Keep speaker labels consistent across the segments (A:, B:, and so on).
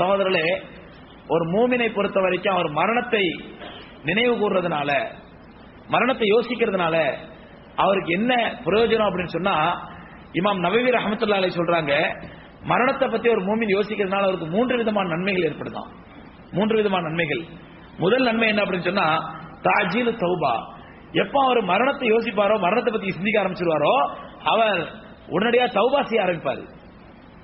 A: சகோதரர்களே ஒரு மூமினை பொறுத்த வரைக்கும் அவர் மரணத்தை நினைவு கூறுறதுனால மரணத்தை யோசிக்கிறதுனால அவருக்கு என்ன பிரயோஜனம் அப்படின்னு சொன்னா இமாம் நவீர் ரஹமத்துல்லா சொல்றாங்க மரணத்தை பத்தி ஒரு மூமின் யோசிக்கிறதுனால அவருக்கு மூன்று விதமான நன்மைகள் ஏற்படுதாம் மூன்று விதமான நன்மைகள். முதல் நன்மை என்ன அப்படின்னு சொன்னா தாஜீல் தௌபா. எப்ப அவர் மரணத்தை யோசிப்பாரோ மரணத்தை பத்தி சிந்திக்க ஆரம்பிச்சிருவாரோ அவர் உடனடியா தௌபா செய்ய ஆரம்பிப்பாரு.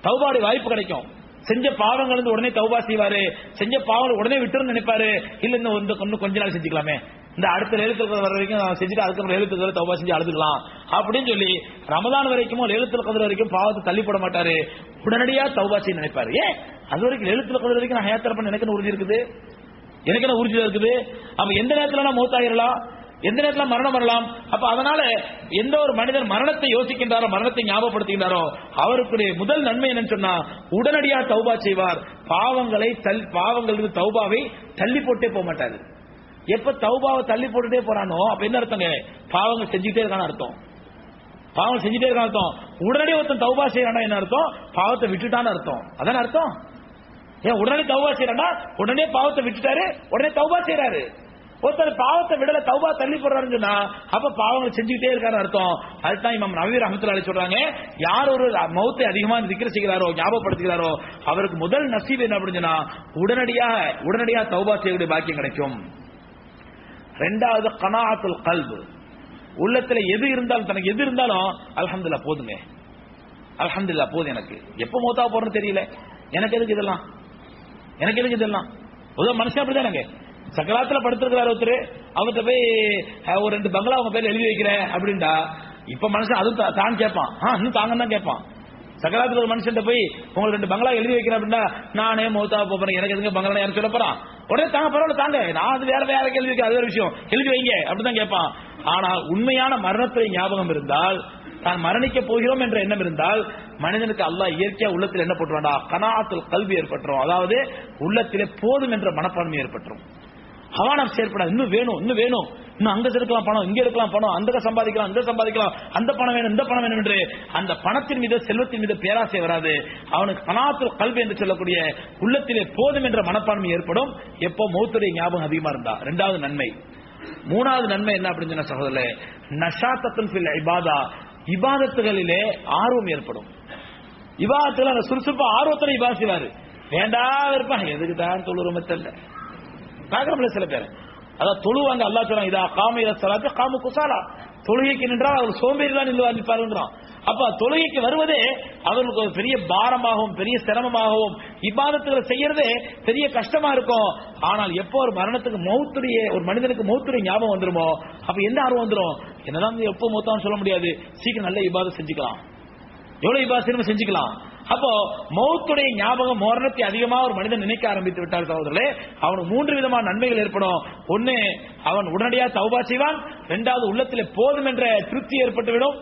A: தௌபாடி வாய்ப்பு கிடைக்கும். செஞ்ச பாவங்கள் இருந்து உடனே தௌபா செய்வாரு. செஞ்ச பாவங்கள் உடனே விட்டுரும் நினைப்பாரு. இல்ல இன்னும் கொஞ்ச நாள் செஞ்சுக்கலாமே. இந்த அடுத்த எழுத்துல வர வரைக்கும் நான் செஞ்சுட்டு அதுக்கப்புறம் எழுத்துக்கள் தௌபா செஞ்சு அழுதுக்கலாம். அப்படின்னு சொல்லி ரமதான் வரைக்கும் எழுத்துல கதிர வரைக்கும் பாவத்தை தள்ளி போட மாட்டாரு. உடனடியா தௌபா செய்ய நினைப்பாரு. ஏன் அது வரைக்கும் எழுத்துல கதிர வரைக்கும் நான் ஹேத்தரப்பன் எனக்கு உறுதி இருக்குது? எனக்கு என்ன உறுதி இருக்குது? அப்ப எந்த நேரத்துல நான் மூத்தாயிரலாம்? எந்த நேரத்தில் மரணம் வரலாம்? அப்ப அதனால எந்த ஒரு மனிதன் மரணத்தை யோசிக்கின்றாரோ மரணத்தை ஞாபகப்படுத்துகின்றாரோ அவருக்குடைய முதல் நன்மை என்னன்னு சொன்னா உடனடியா தௌபா செய்வார். பாவங்களை தல் பாவங்களுக்கு தௌபாவை தள்ளி போட்டே போக மாட்டாரு. எப்ப தௌபாவை தள்ளி போட்டுட்டே போறானோ அப்ப என்ன அர்த்தங்க? பாவங்கள் செஞ்சுட்டே இருக்கான அர்த்தம். பாவம் செஞ்சுட்டே இருக்கான அர்த்தம். உடனடியே ஒருத்தன் தௌபா செய்யறானா என்ன அர்த்தம்? பாவத்தை விட்டுட்டான்னு அர்த்தம். அதான அர்த்தம்? ஏன் உடனே தௌபா செய்யறானா உடனே பாவத்தை விட்டுட்டாரு உடனே தௌபா செய்யறாரு ஒருத்தர் பாவத்தை விடல தௌபா தள்ளி போடுறாருன்னு சொன்னா அப்ப பாவங்கள் செஞ்சுக்கிட்டே இருக்காரு அர்த்தம். அதுதான் இமாம் நவீர் ரஹமத்துல்லாஹி சொல்றாங்க யார் ஒரு மௌத்தை அதிகமா திக்ர செய்கிறாரோ ஞாபகப்படுத்துகிறாரோ அவருக்கு முதல் நசீப் என்ன அப்படின்னு சொன்னா உடனடியாக உடனடியா தௌபா செய்யக்கூடிய பாக்கியம் கிடைக்கும். ரெண்டாவது கனாத்துல் கல்பு. உள்ளத்துல எது இருந்தாலும் தனக்கு எது இருந்தாலும் அல்ஹம்துலில்லாஹ் போதுங்க அல்ஹம்துலில்லாஹ் போதும் எனக்கு. எப்ப மௌத்தா போறேன்னு தெரியல. எனக்கு எதுக்கு இதெல்லாம்? எனக்கு எதுக்கு இதெல்லாம்? பொதுவாக மனுஷன் அப்படிதானங்க சக்கராத்துல படுத்திருக்கிறார் ஒருத்தர் அவர்கிட்ட போய் ஒரு ரெண்டு பங்களா அவங்க பேர் எழுதி வைக்கிறேன் அப்படின்டா இப்ப மனுஷன் அது தான் கேட்பான் ஆ இன்னும் தாங்க தான் கேட்பான் சக்கராத்துல ஒரு மனுஷன் போய் உங்களுக்கு ரெண்டு பங்களா எழுதி வைக்கிறேன் அப்படின்னா நானே மௌத்தா போறேன். எனக்கு எதுங்க பங்களா யாரும் சொல்ல போறான்? உடனே தாங்க பரவாயில்ல தாங்க. நான் அது வேற வேற கேள்வி வைக்க அது வேற விஷயம். எழுதி வைங்க. அப்படிதான் கேட்பான் ஆனால் உண்மையான மரணத்துறை ஞாபகம் இருந்தால் தான் மரணிக்க போகிறோம் என்ற எண்ணம் இருந்தால் மனிதனுக்கு அல்லா இயற்கையா உள்ளத்தில் என்ன போட்டுருவாண்டா கனாத்தில் கல்வி ஏற்பட்டுரும். அதாவது உள்ளத்திலே போதும் என்ற மனப்பான்மை ஏற்பட்டுரும். ஹவானம் செயற்படாது இன்னும் வேணும் இன்னும் வேணும். இன்னும் அங்க இருக்கலாம் பணம் இங்க இருக்கலாம் பணம் அந்த சம்பாதிக்கலாம் அந்த சம்பாதிக்கலாம். அந்த பணம் வேணும் இந்த பணம் வேணும் என்று அந்த பணத்தின் மீது செல்வத்தின் மீது பேராசை வராது. அவனுக்கு பணாத்து கல்வி என்று சொல்லக்கூடிய உள்ளத்திலே போதும் என்ற மனப்பான்மை ஏற்படும். எப்போ மௌத்துடைய ஞாபகம் அதிகமா இருந்தா? ரெண்டாவது நன்மை. மூணாவது நன்மை என்ன அப்படின்னு சொன்ன சகோதரே நஷாத்தத்தின் இபாதா. இபாதத்துகளிலே ஆர்வம் ஏற்படும். இபாதத்துல அந்த சுறுசுறுப்பு ஆர்வத்துல இபா செய்வாரு. வேண்டா இருப்பான் எதுக்கு தான் தொழுறோமே தெரியல சில பேர். அதான் தொழுவாங்க அல்லா சொல்றான் இதா காம இத சலாத்து காம குசாலா. தொழுகைக்கு நின்றால் அவர் சோம்பேறி தான் நின்று நிற்பாருங்கிறோம் அப்ப தொழுகைக்கு வருவதே அவர்களுக்கு ஒரு பெரிய பாரமாகவும் பெரிய சிரமமாகவும் இபாதத்துகளை செய்யறதே பெரிய கஷ்டமா இருக்கும். ஆனால் எப்போ ஒரு மரணத்துக்கு மௌத்துடைய ஒரு மனிதனுக்கு மௌத்துடைய ஞாபகம் வந்துருமோ அப்ப என்ன ஆர்வம் வந்துடும் என்னதான் எப்போ மௌத்தான்னு சொல்ல முடியாது. சீக்கிரம் நல்ல இபாதம் செஞ்சுக்கலாம். எவ்வளவு இபாதம் செஞ்சுக்கலாம். அப்போ மௌத்துடைய ஞாபகம் மோரணத்தை அதிகமா ஒரு மனிதன் நினைக்க ஆரம்பித்து விட்டார் சகோதரர்களே. அவனுக்கு மூன்று விதமான நன்மைகள் ஏற்படும். ஒன்னு அவன் உடனடியாக தௌபா செய்வான். இரண்டாவது உள்ளத்தில் போதும் என்ற திருப்தி ஏற்பட்டுவிடும்.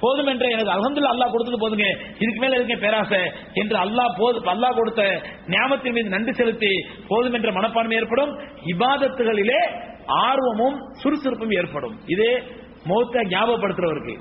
A: போதும் என்ற எனக்கு அகந்தில் அல்லாஹ் கொடுத்தது போதுங்க. இதுக்கு மேல இருக்க பேராசை? என்று அல்லாஹ் போது அல்லாஹ் கொடுத்த ஞாபகத்தின் மீது நன்றி செலுத்தி போதும் என்ற மனப்பான்மை ஏற்படும். இபாதத்துகளிலே ஆர்வமும் சுறுசுறுப்பும் ஏற்படும். இது மௌத்த ஞாபகப்படுத்துறவருக்கு.